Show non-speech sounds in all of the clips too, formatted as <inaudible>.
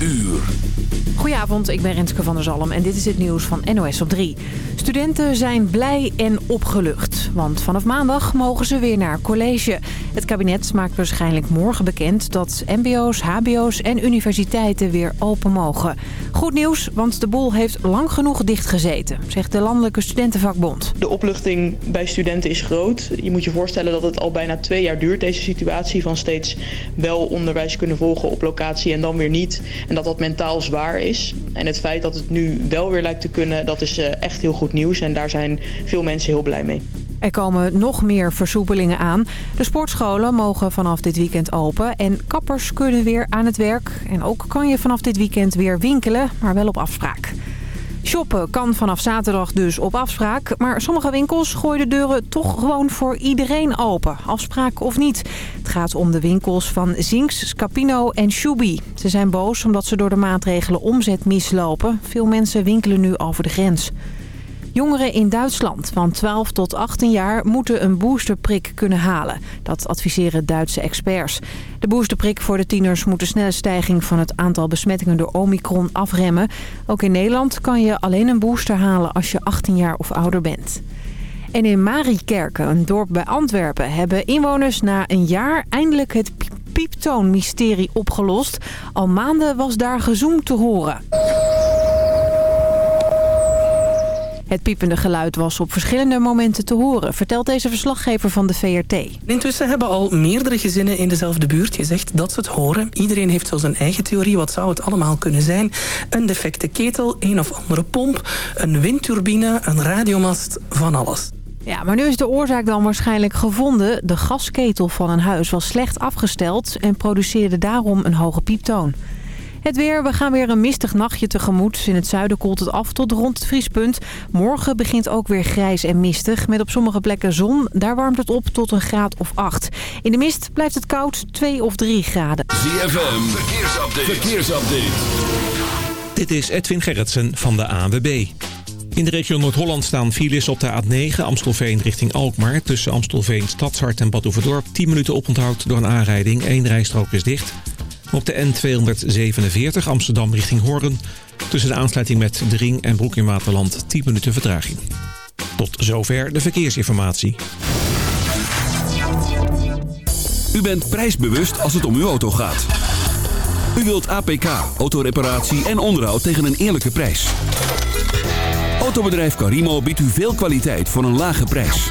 uur. Goedenavond, ik ben Renske van der Zalm en dit is het nieuws van NOS op 3. Studenten zijn blij en opgelucht, want vanaf maandag mogen ze weer naar college. Het kabinet maakt waarschijnlijk morgen bekend dat mbo's, hbo's en universiteiten weer open mogen. Goed nieuws, want de boel heeft lang genoeg dichtgezeten, zegt de Landelijke Studentenvakbond. De opluchting bij studenten is groot. Je moet je voorstellen dat het al bijna twee jaar duurt, deze situatie, van steeds wel onderwijs kunnen volgen op locatie en dan weer niet. En dat dat mentaal zwaar is. En het feit dat het nu wel weer lijkt te kunnen, dat is eh, echt heel goed nieuws. En daar zijn veel mensen heel blij mee. Er komen nog meer versoepelingen aan. De sportscholen mogen vanaf dit weekend open en kappers kunnen weer aan het werk. En ook kan je vanaf dit weekend weer winkelen, maar wel op afspraak. Shoppen kan vanaf zaterdag dus op afspraak. Maar sommige winkels gooien de deuren toch gewoon voor iedereen open. Afspraak of niet. Het gaat om de winkels van Zinks, Scapino en Shubi. Ze zijn boos omdat ze door de maatregelen omzet mislopen. Veel mensen winkelen nu over de grens. Jongeren in Duitsland van 12 tot 18 jaar moeten een boosterprik kunnen halen. Dat adviseren Duitse experts. De boosterprik voor de tieners moet de snelle stijging van het aantal besmettingen door Omicron afremmen. Ook in Nederland kan je alleen een booster halen als je 18 jaar of ouder bent. En in Mariekerken, een dorp bij Antwerpen, hebben inwoners na een jaar eindelijk het pieptoonmysterie opgelost. Al maanden was daar gezoom te horen. Het piepende geluid was op verschillende momenten te horen, vertelt deze verslaggever van de VRT. Intussen hebben al meerdere gezinnen in dezelfde buurt gezegd dat ze het horen. Iedereen heeft zo zijn eigen theorie. Wat zou het allemaal kunnen zijn? Een defecte ketel, een of andere pomp, een windturbine, een radiomast, van alles. Ja, maar nu is de oorzaak dan waarschijnlijk gevonden. De gasketel van een huis was slecht afgesteld en produceerde daarom een hoge pieptoon. Het weer, we gaan weer een mistig nachtje tegemoet. In het zuiden koelt het af tot rond het vriespunt. Morgen begint ook weer grijs en mistig. Met op sommige plekken zon. Daar warmt het op tot een graad of 8. In de mist blijft het koud 2 of 3 graden. ZFM, verkeersupdate. verkeersupdate. Dit is Edwin Gerritsen van de ANWB. In de regio Noord-Holland staan files op de A9 Amstelveen richting Alkmaar. Tussen Amstelveen, Stadshart en Bad 10 minuten oponthoud door een aanrijding. Eén rijstrook is dicht. Op de N247 Amsterdam richting Hoorn. Tussen de aansluiting met de Ring en Broek in Waterland 10 minuten vertraging. Tot zover de verkeersinformatie. U bent prijsbewust als het om uw auto gaat. U wilt APK, autoreparatie en onderhoud tegen een eerlijke prijs. Autobedrijf Carimo biedt u veel kwaliteit voor een lage prijs.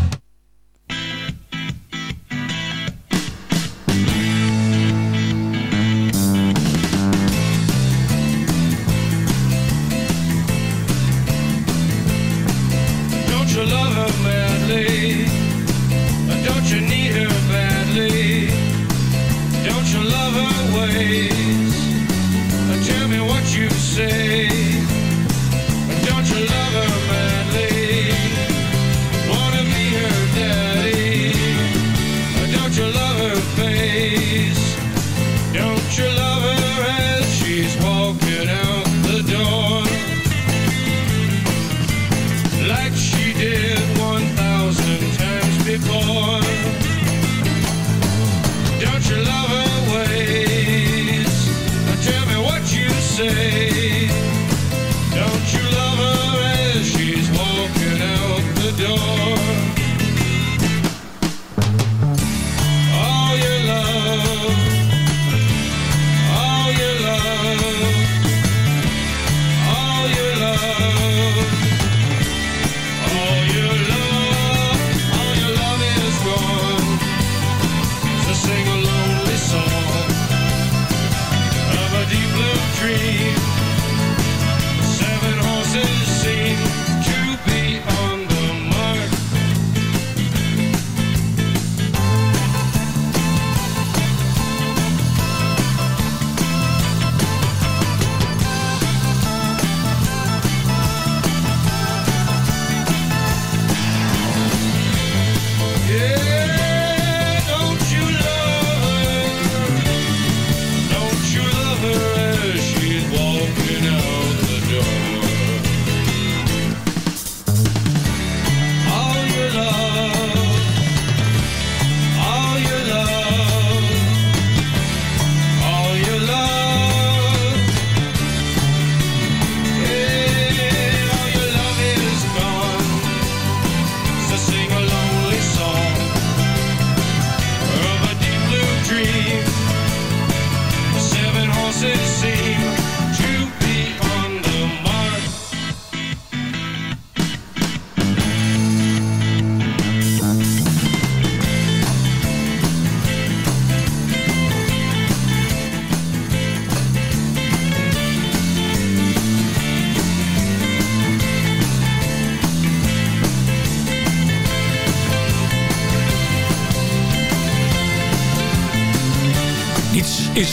you say.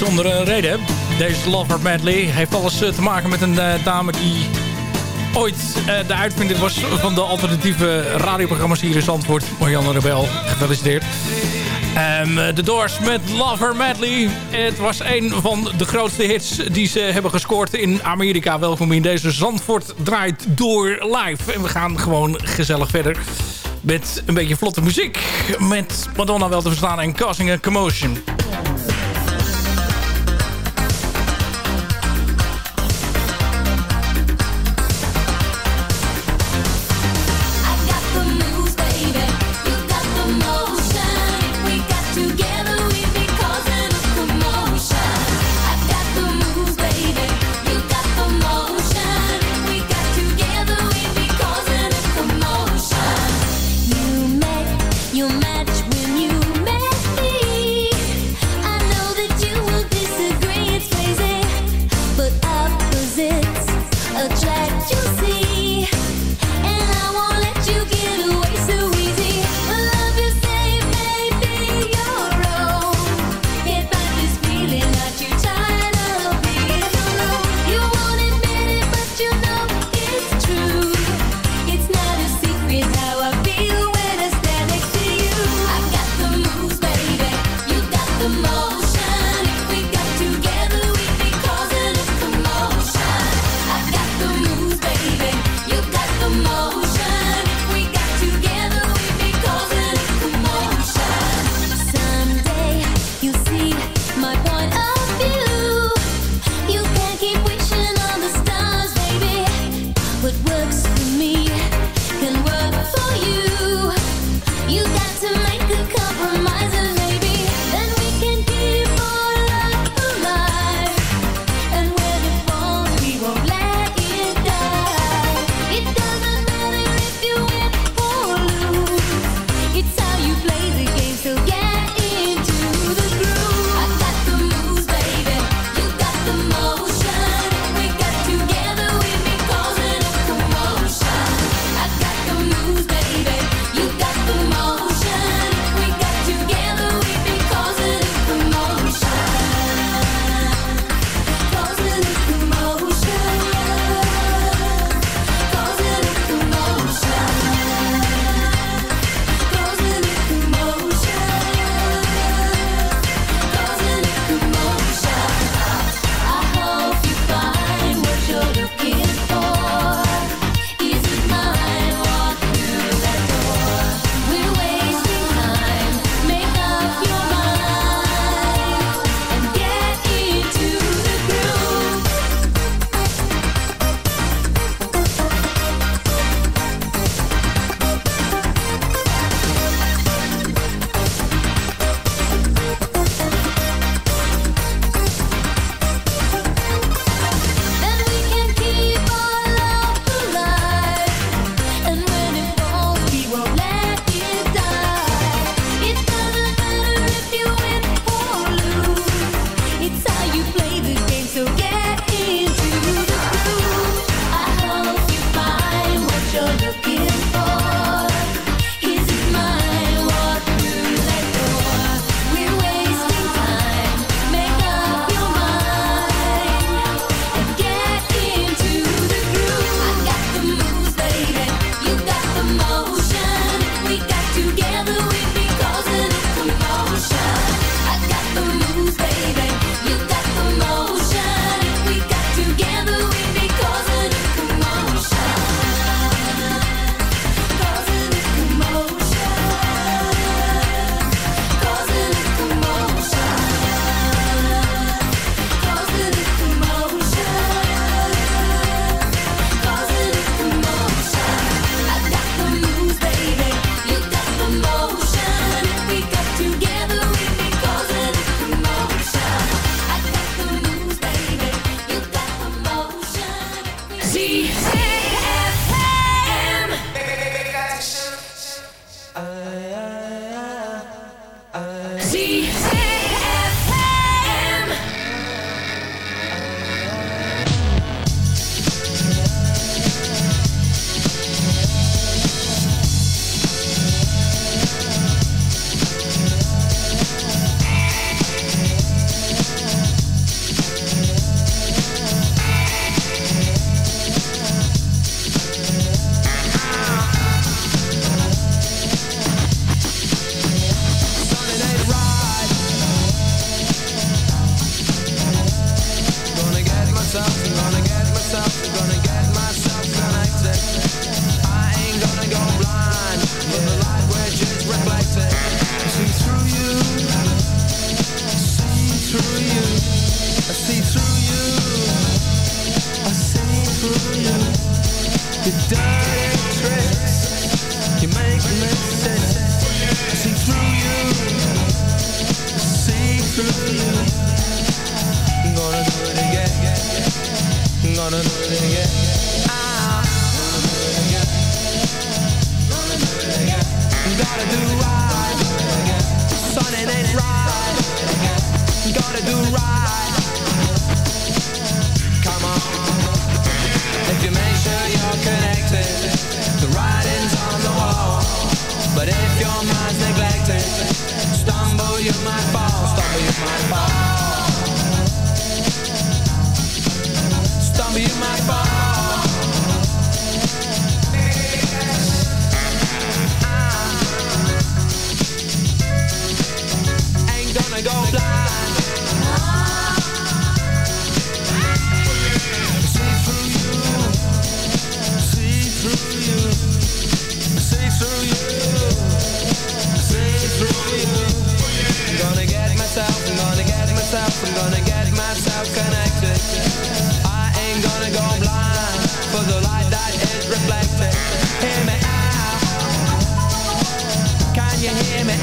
Is zonder een reden. Deze Lover Medley heeft alles te maken met een dame die ooit de uitvinder was van de alternatieve radioprogramma's hier in Zandvoort. Marianne Rebel, gefeliciteerd. Um, de Doors met Lover Madly. Het was een van de grootste hits die ze hebben gescoord in Amerika. Welkom in deze Zandvoort draait door live. En we gaan gewoon gezellig verder met een beetje vlotte muziek. Met Madonna wel te verstaan en Causing a Commotion.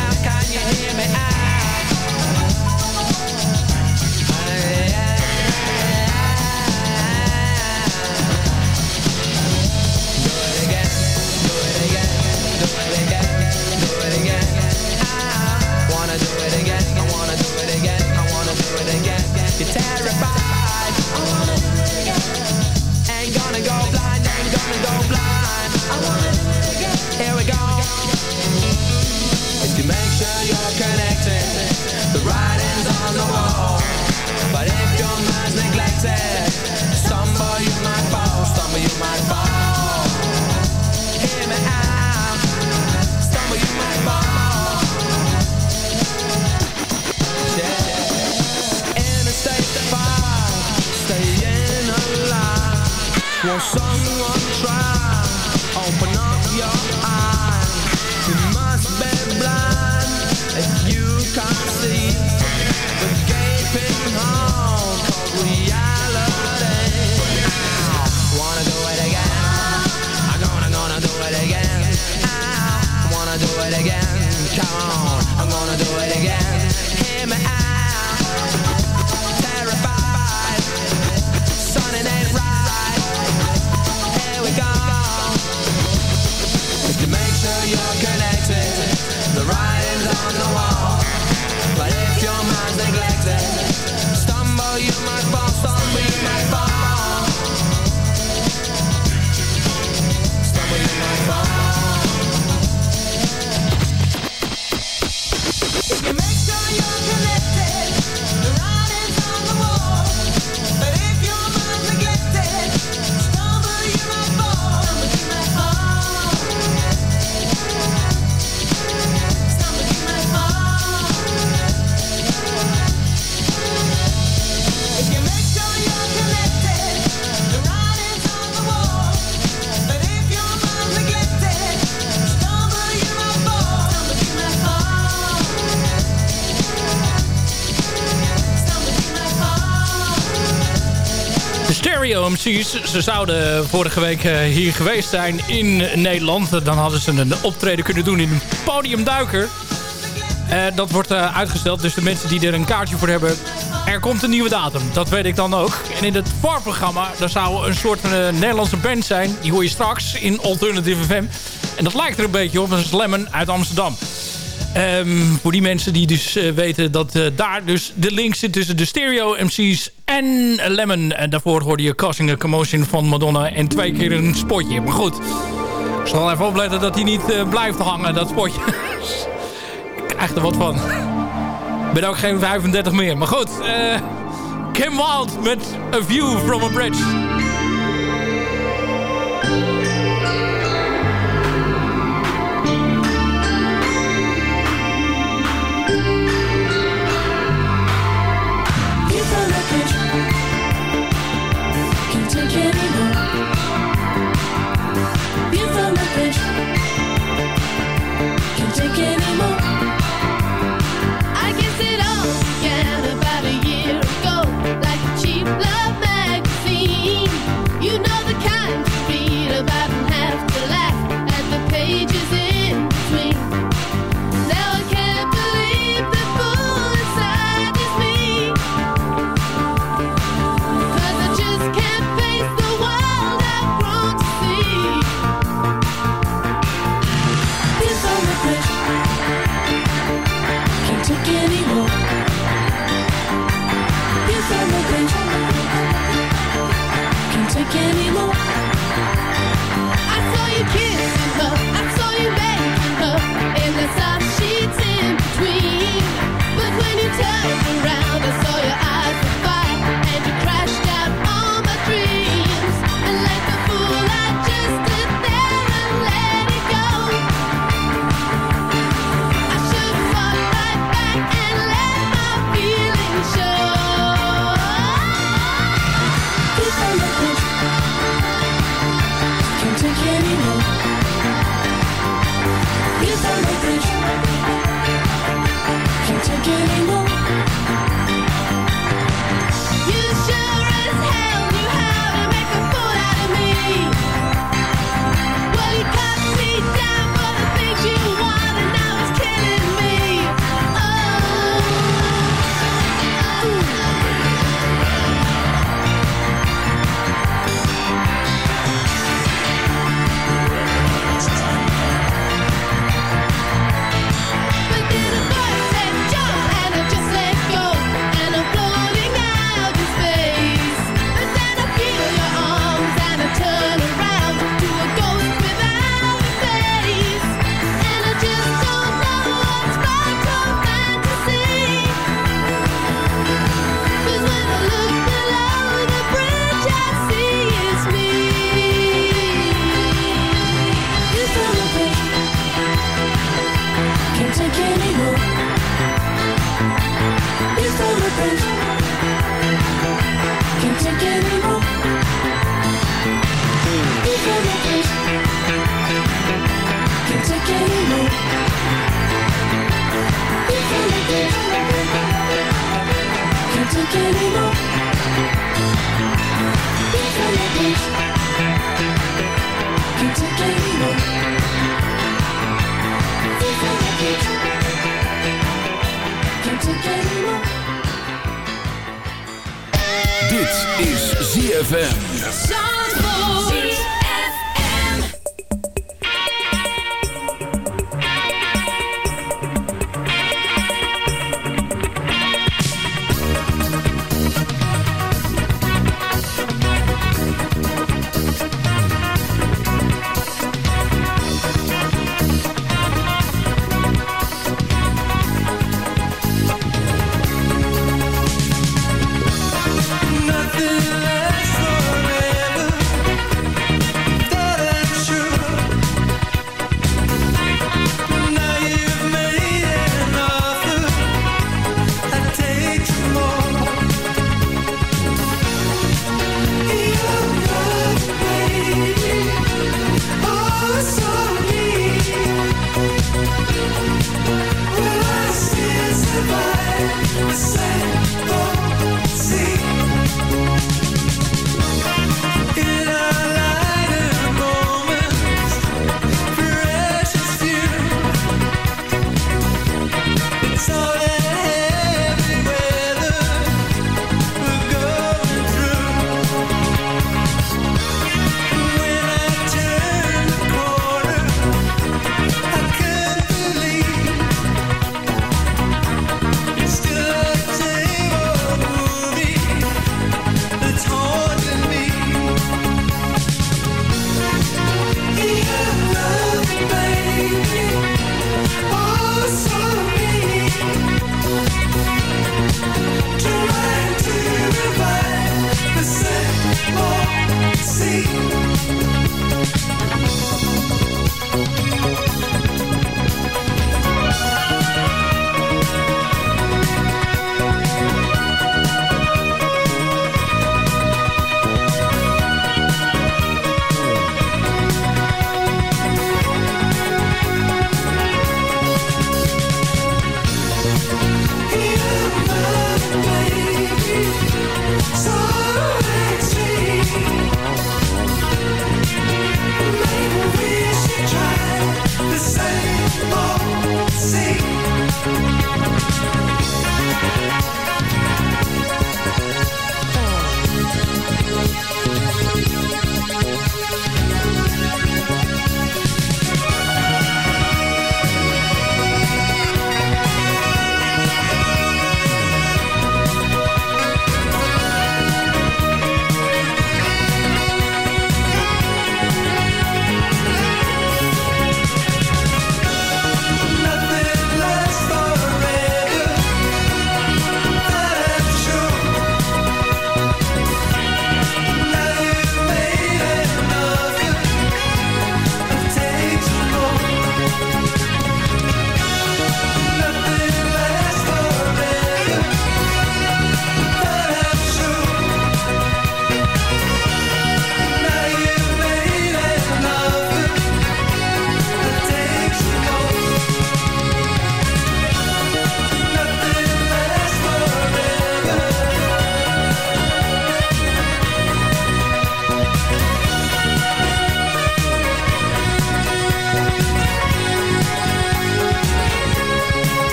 out, can you hear me out? Ze zouden vorige week eh, hier geweest zijn in Nederland. Dan hadden ze een optreden kunnen doen in een podiumduiker. Uh, eh, dat wordt eh, uitgesteld, dus de mensen die er een kaartje voor hebben... er komt een nieuwe datum, dat weet ik dan ook. En in het VAR-programma, daar zou een soort uh, Nederlandse band zijn. Die hoor je straks in Alternative FM. En dat lijkt er een beetje op, een slammen uit Amsterdam. Ehm, voor die mensen die dus eh, weten dat eh, daar dus de link zit tussen de stereo MC's en Lemon. En daarvoor hoorde je Causing a Commotion van Madonna en twee keer een spotje. Maar goed, ik zal even opletten dat hij niet eh, blijft hangen, dat spotje. <laughs> ik krijg er wat van. Ik ben ook geen 35 meer, maar goed. Kim Wild met A View from a Bridge. ZFM.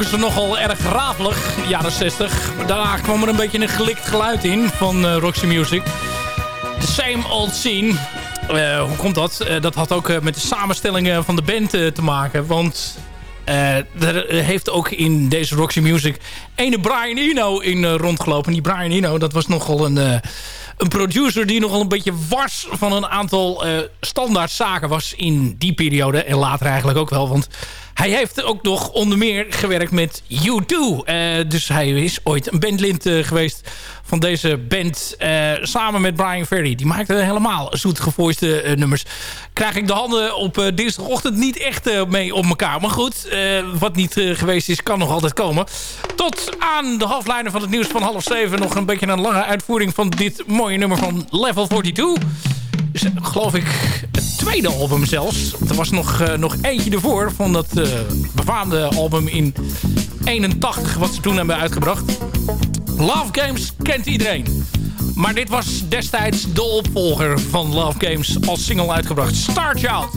Klonken ze nogal erg rafelig, jaren 60. Daarna kwam er een beetje een gelikt geluid in van uh, Roxy Music. The same old scene. Uh, hoe komt dat? dat had ook met de samenstellingen van de band te maken. Want er heeft ook in deze Roxy Music ene Brian Eno in rondgelopen. Die Brian Eno, dat was nogal een een producer die nogal een beetje wars van een aantal standaard zaken was in die periode. En later eigenlijk ook wel, want hij heeft ook nog onder meer gewerkt met U2. Uh, dus hij is ooit een bandlint uh, geweest van deze band. Uh, samen met Brian Ferry. Die maakte helemaal zoet gevoiste nummers. Krijg ik de handen op dinsdagochtend niet echt mee op elkaar. Maar goed, wat niet geweest is, kan nog altijd komen. Tot aan de halflijnen van het nieuws van half zeven. Nog een beetje een lange uitvoering van dit mooie nummer van Level 42 is, geloof ik, tweede album zelfs. Er was nog, uh, nog eentje ervoor van dat uh, befaamde album in 81... wat ze toen hebben uitgebracht. Love Games kent iedereen. Maar dit was destijds de opvolger van Love Games als single uitgebracht. Star Child.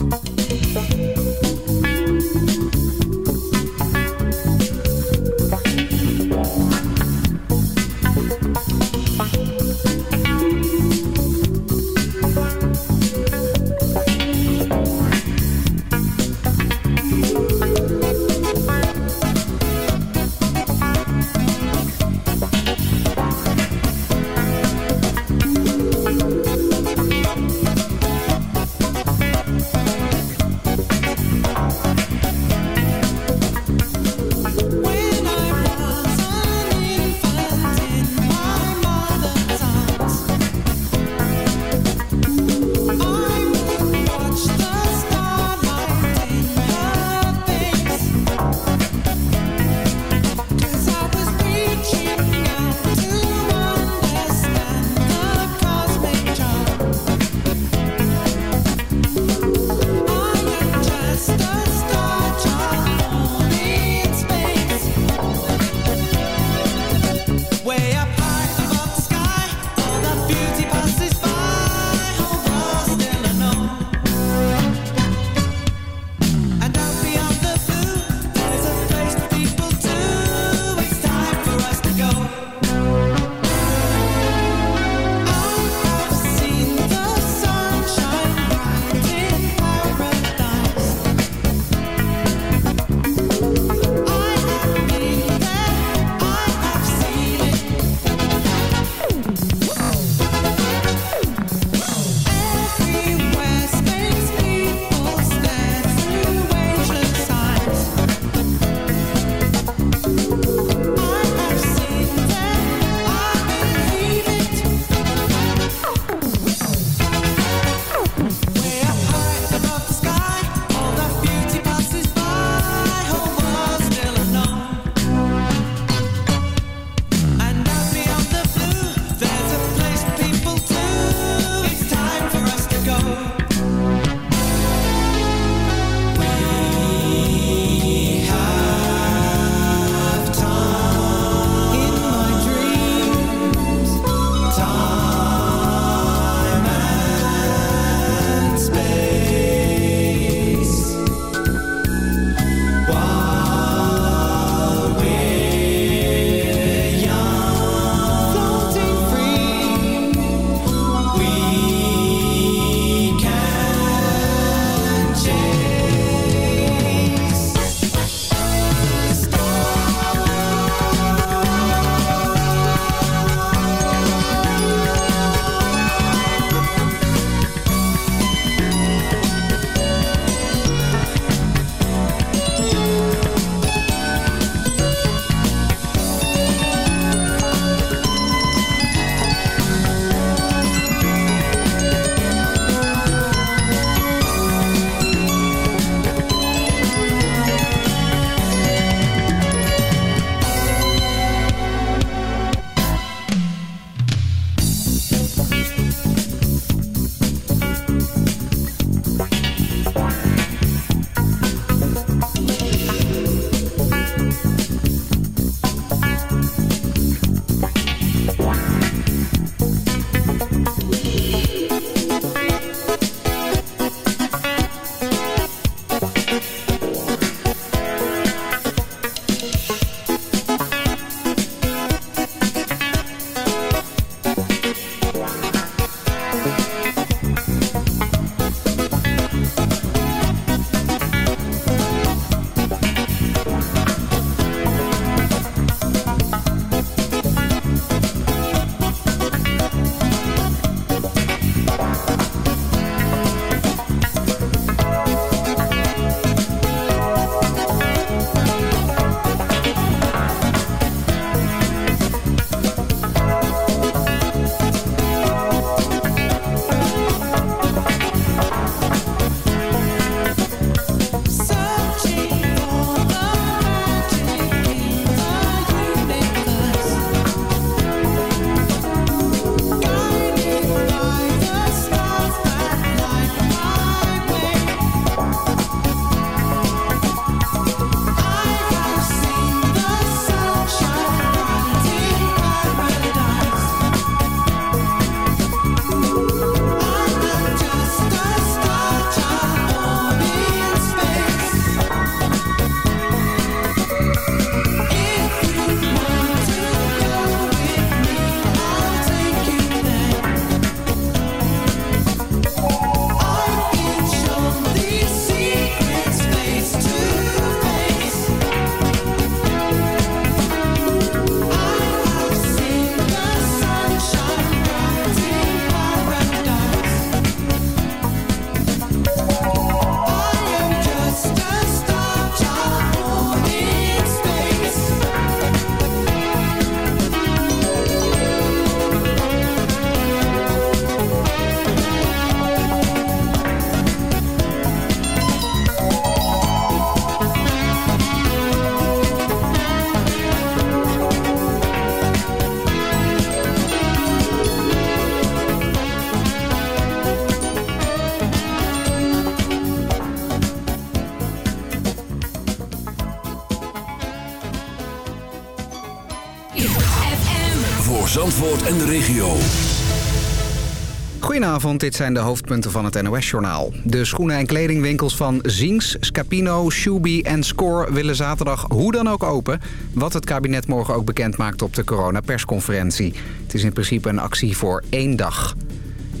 Goedenavond, dit zijn de hoofdpunten van het NOS-journaal. De schoenen- en kledingwinkels van Zinks, Scapino, Shubi en Score willen zaterdag hoe dan ook open... wat het kabinet morgen ook bekend maakt op de coronapersconferentie. Het is in principe een actie voor één dag.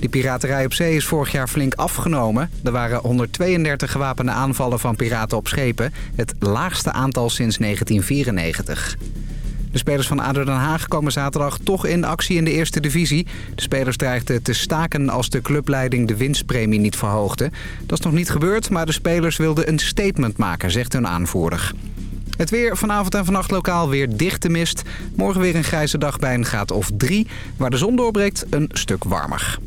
De piraterij op zee is vorig jaar flink afgenomen. Er waren 132 gewapende aanvallen van piraten op schepen. Het laagste aantal sinds 1994. De spelers van ADO Den Haag komen zaterdag toch in actie in de eerste divisie. De spelers dreigden te staken als de clubleiding de winstpremie niet verhoogde. Dat is nog niet gebeurd, maar de spelers wilden een statement maken, zegt hun aanvoerder. Het weer vanavond en vannacht lokaal weer dichte mist. Morgen weer een grijze dag bij een graad of drie. Waar de zon doorbreekt, een stuk warmer.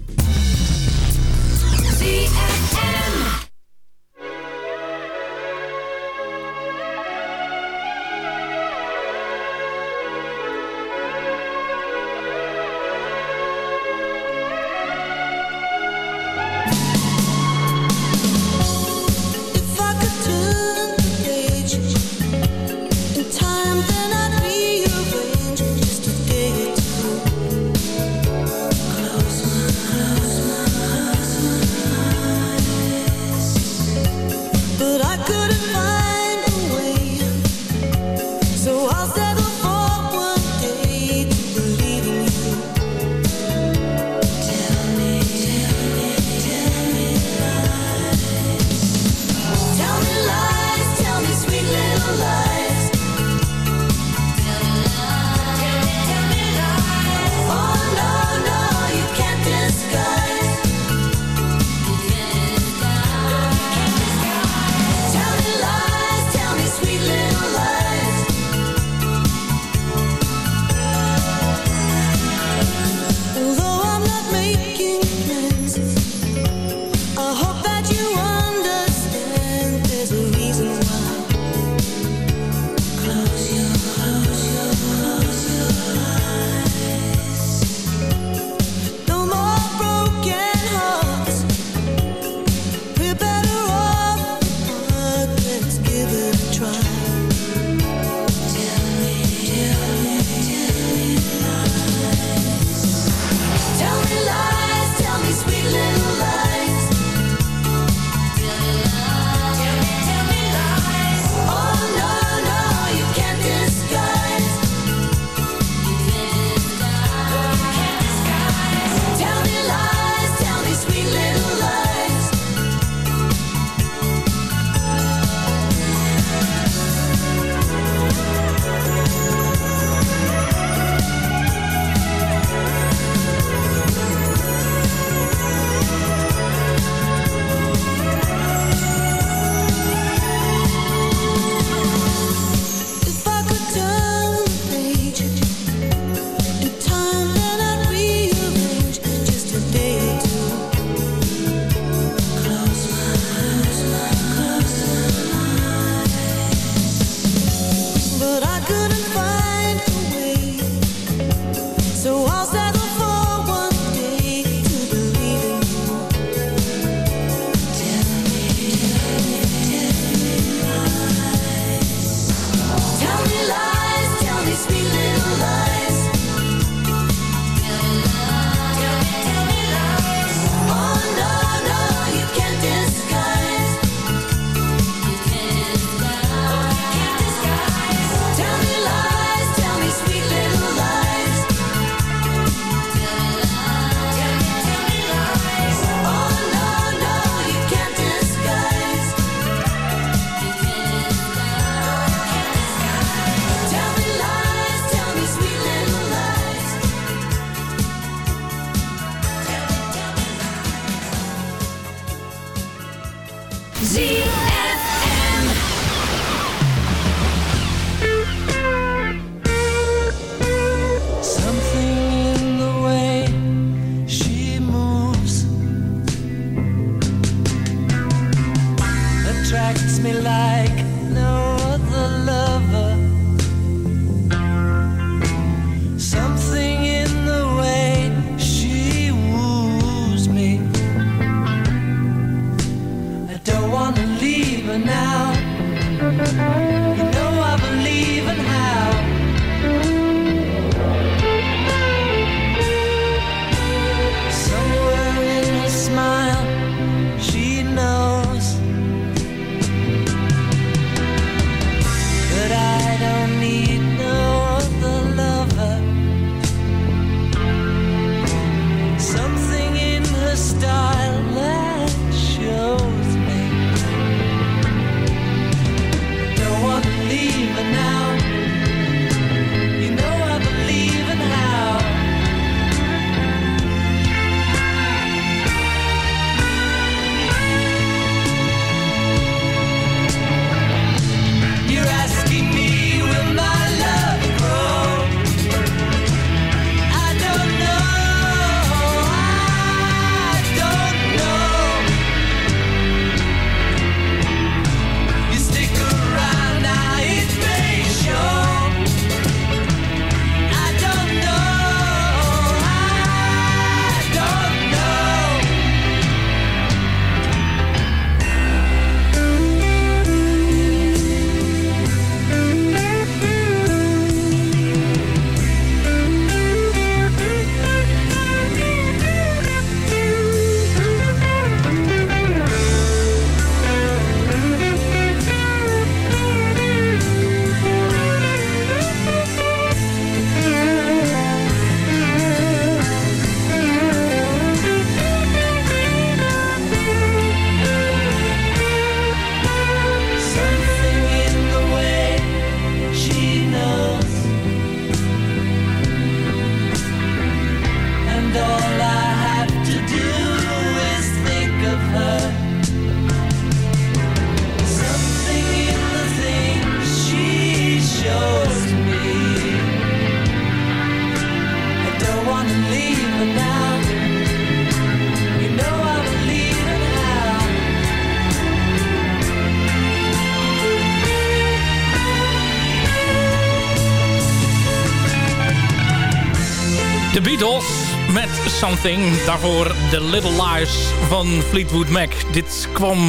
Beatles met Something. Daarvoor The Little Lies van Fleetwood Mac. Dit kwam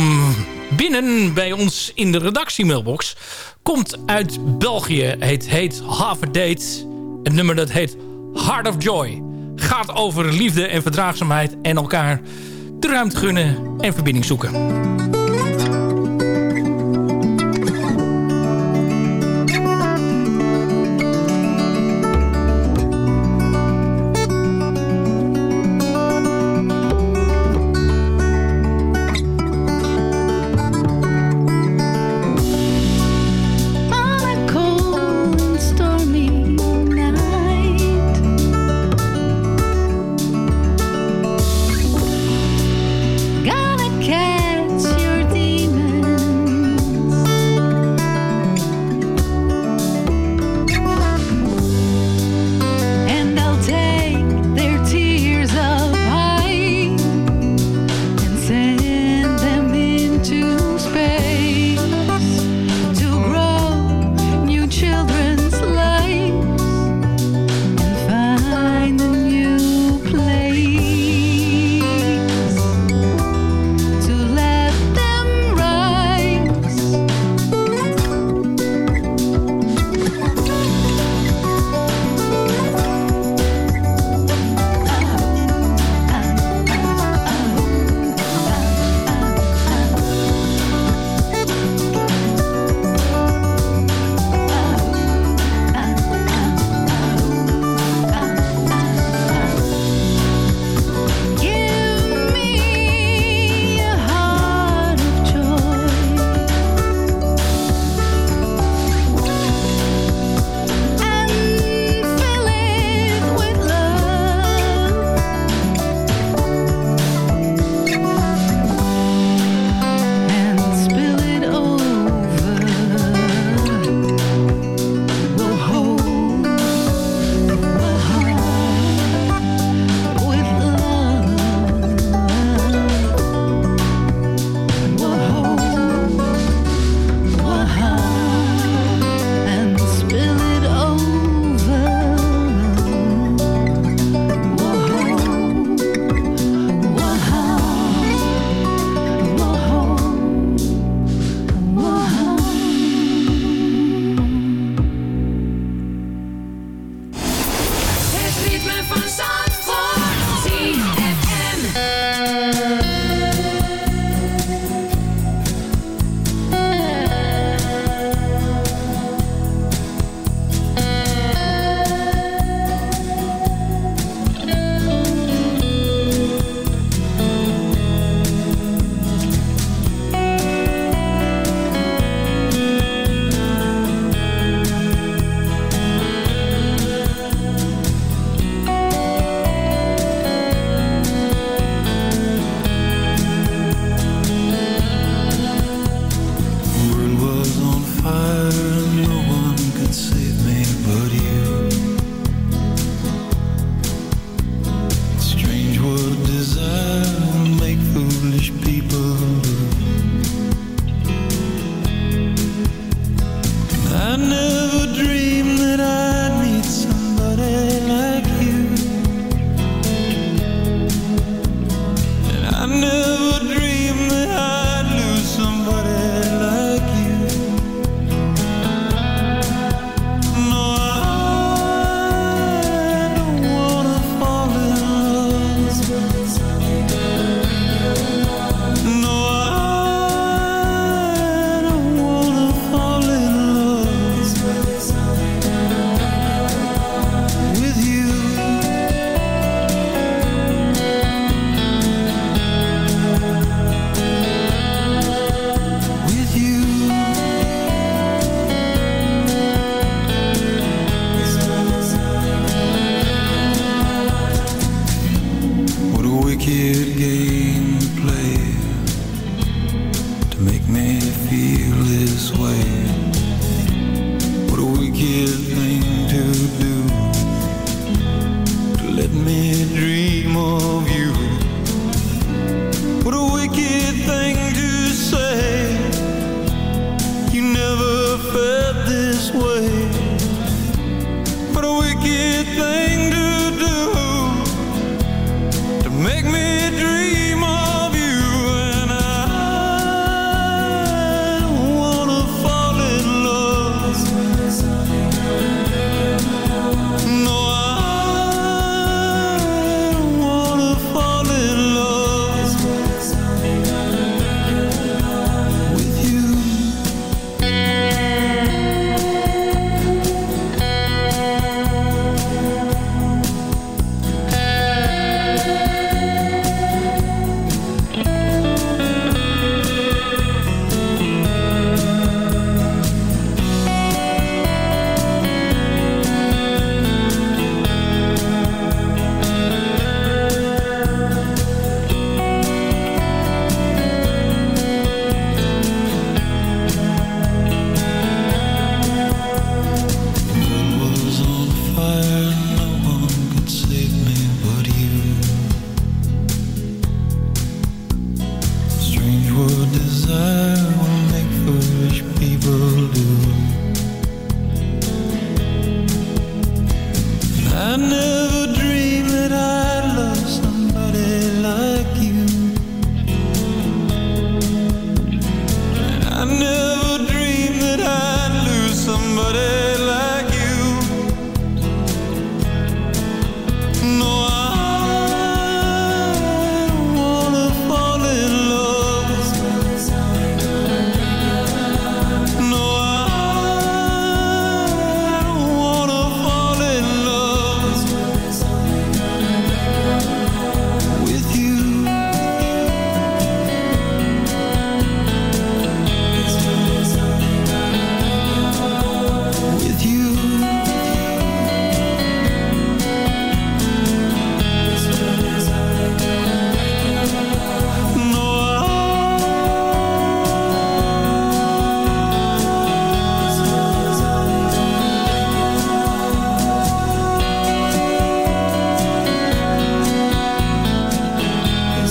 binnen bij ons in de redactiemailbox. Komt uit België. Het heet Half Date. Een nummer dat heet Heart of Joy. Gaat over liefde en verdraagzaamheid en elkaar de ruimte gunnen en verbinding zoeken.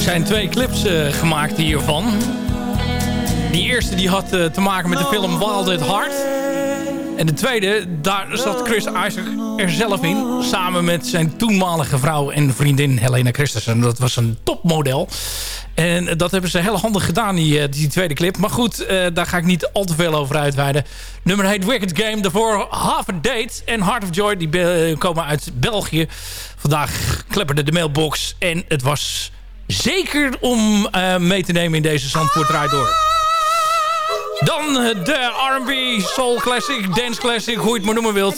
Zijn twee clips eh, gemaakt hiervan. Die eerste die had eh, te maken met de film Wild at Heart. En de tweede, daar zat Chris Isaac er zelf in. Samen met zijn toenmalige vrouw en vriendin Helena Christensen. Dat was een topmodel. En dat hebben ze heel handig gedaan, die, eh, die tweede clip. Maar goed, daar ga ik niet al te veel over uitweiden. Nummer heet Wicked Game. Daarvoor Half a Date en Heart of Joy. Die komen uit België. Vandaag klepperde de mailbox. En het was zeker om eh, mee te nemen in deze Zandvoort Door. Dan eh, de R&B Soul Classic, Dance Classic, hoe je het maar noemen wilt,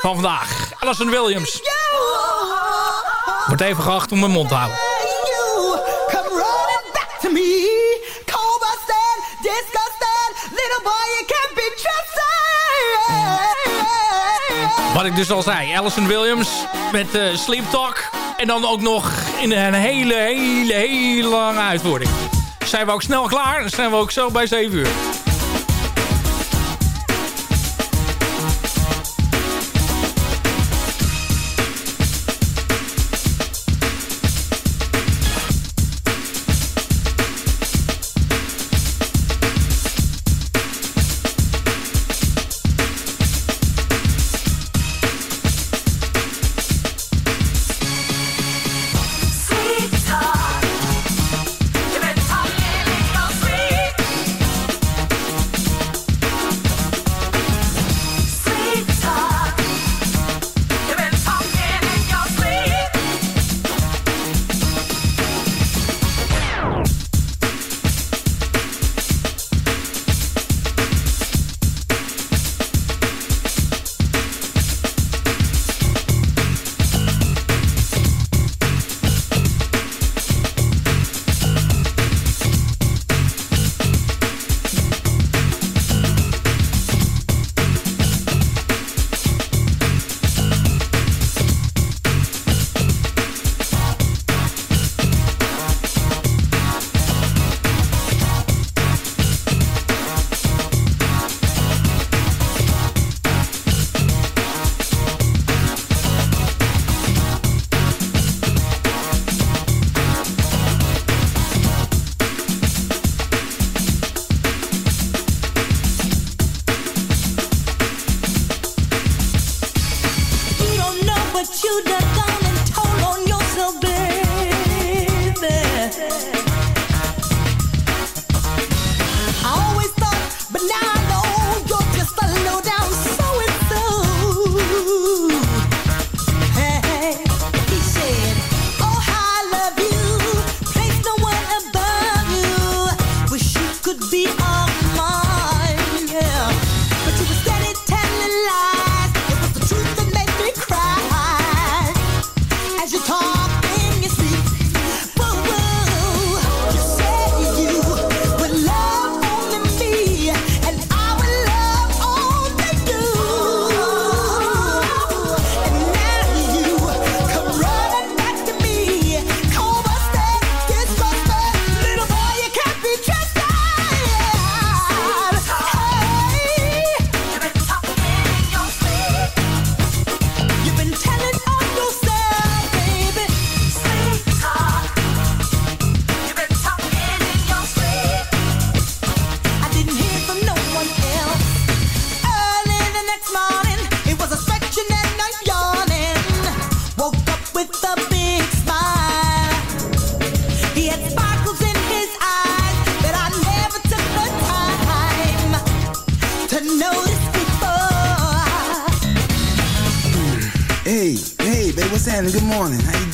van vandaag. Alison Williams. Wordt even geacht om mijn mond te houden. Come running back to me. Busted, disgusted. Little boy, Wat ik dus al zei, Alison Williams met eh, Sleep Talk. En dan ook nog in een hele, hele, hele lange uitvoering. Zijn we ook snel klaar, dan zijn we ook zo bij 7 uur.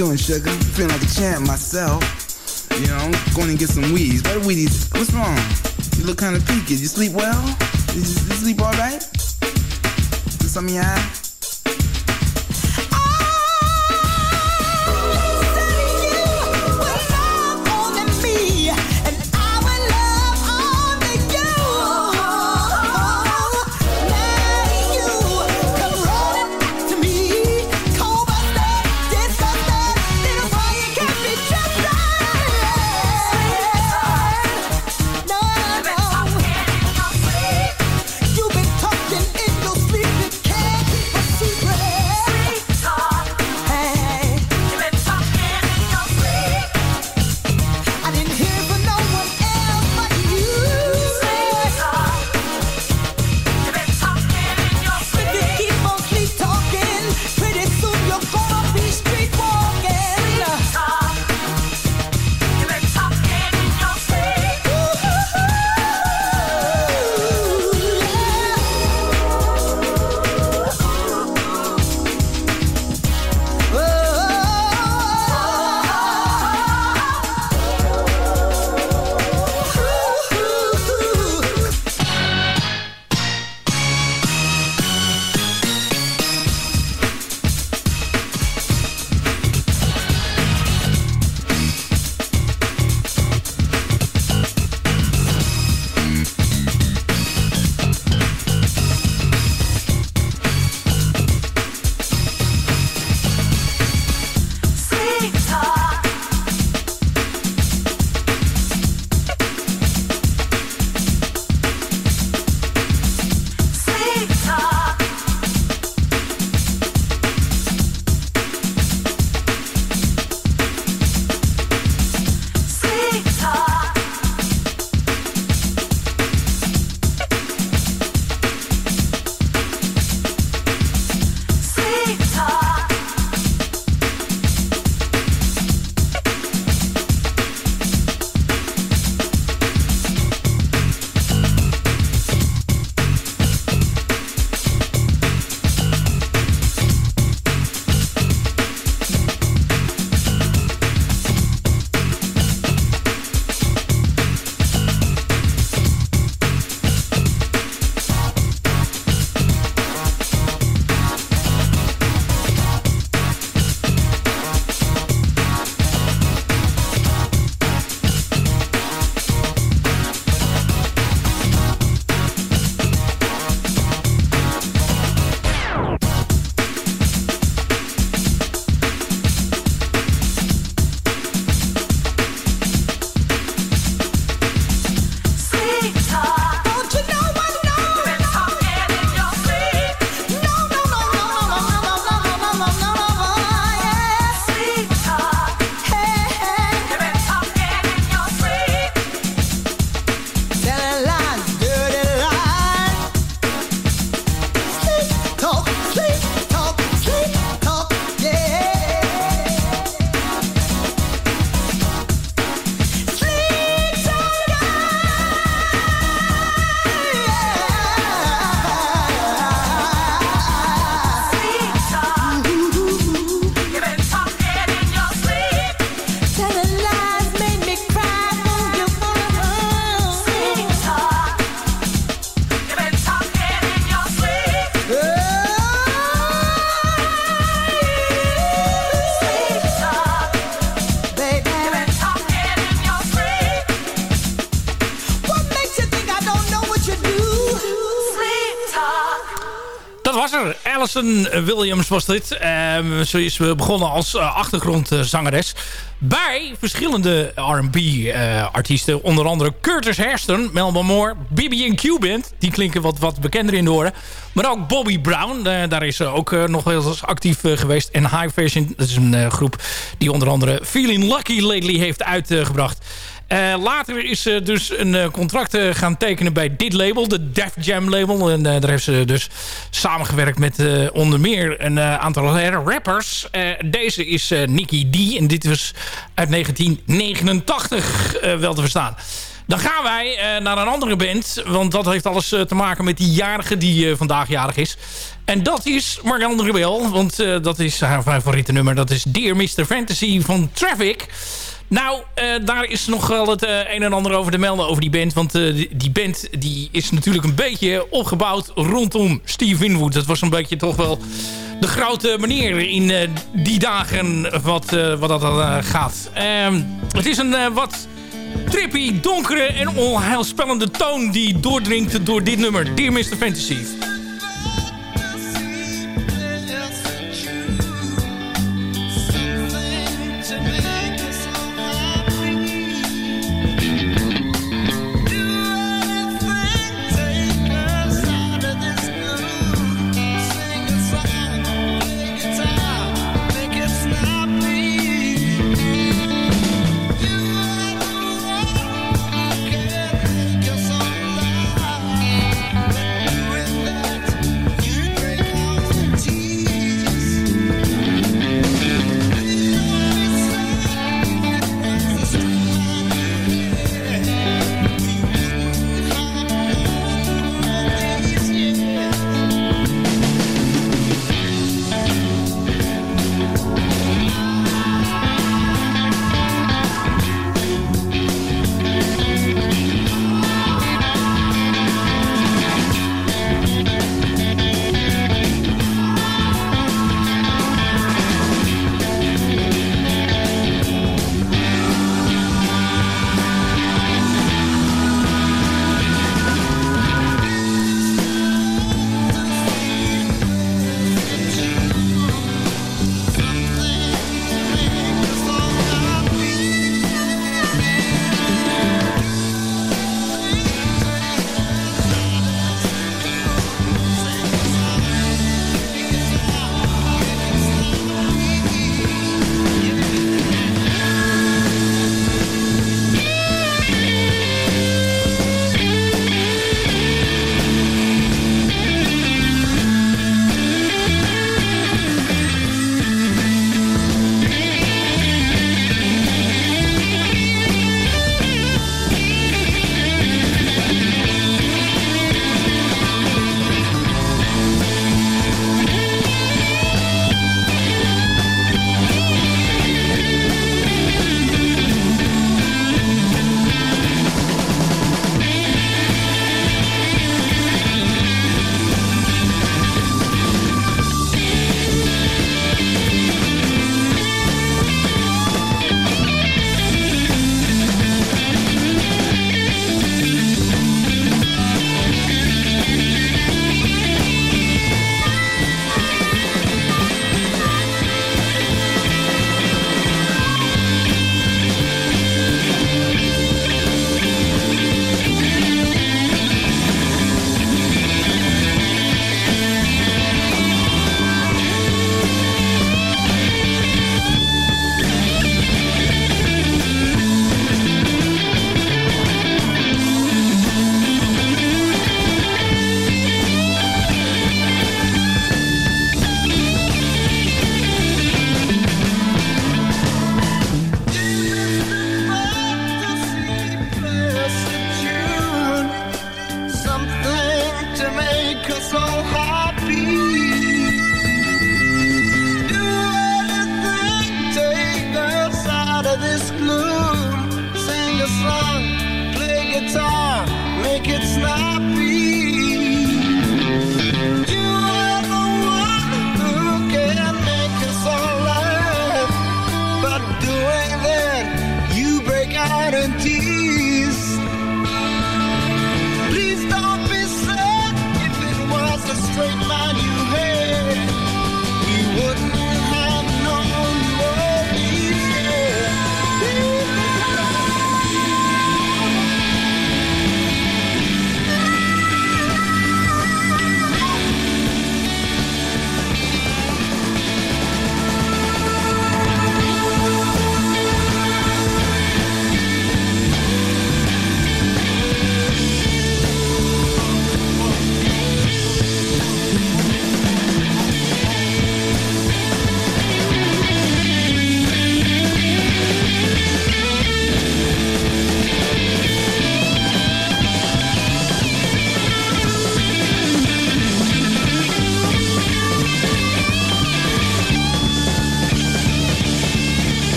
Doing, sugar? Feeling like a champ myself. You know, going to get some weeds. What weedies? What's wrong? You look kind of peaked. You sleep well? You, you sleep all right? Is something in your eye? Williams was dit. Ehm ze is eh, begonnen als eh, achtergrondzangeres. Bij verschillende R&B-artiesten. onder andere Curtis Hairston, Melba Moore, BB&Q Band. Die klinken wat, wat bekender in de oren. Maar ook Bobby Brown. eh, daar is ze ook eh, nog heel eens actief eh, geweest. En High Fashion, dat is een eh, groep die onder andere Feeling Lucky Lately heeft uitgebracht. Eh, later is ze dus een eh, contract eh, gaan tekenen bij dit label, de Def Jam label. En eh, daar heeft ze dus samengewerkt met eh, onder meer een eh, aantal rappers. Eh, deze is eh Nicky D en dit was uit 1989 eh, wel te verstaan. Dan gaan wij eh, naar een andere band. Want dat heeft alles eh, te maken met die jarige die eh, vandaag jarig is. En dat is Marianne Rebel. Want eh, dat is haar favoriete nummer. Dat is Dear Mr. Fantasy van Traffic. Nou, eh, daar is nog wel het eh, een en ander over te melden over die band. Want eh, die, band die is natuurlijk een beetje opgebouwd rondom Steve Winwood. Dat was een beetje toch wel de grote meneer in die dagen wat, wat dat gaat. Ehm, het is een wat trippy, donkere en onheilspellende toon die doordringt door dit nummer. Dear Mr. Fantasy.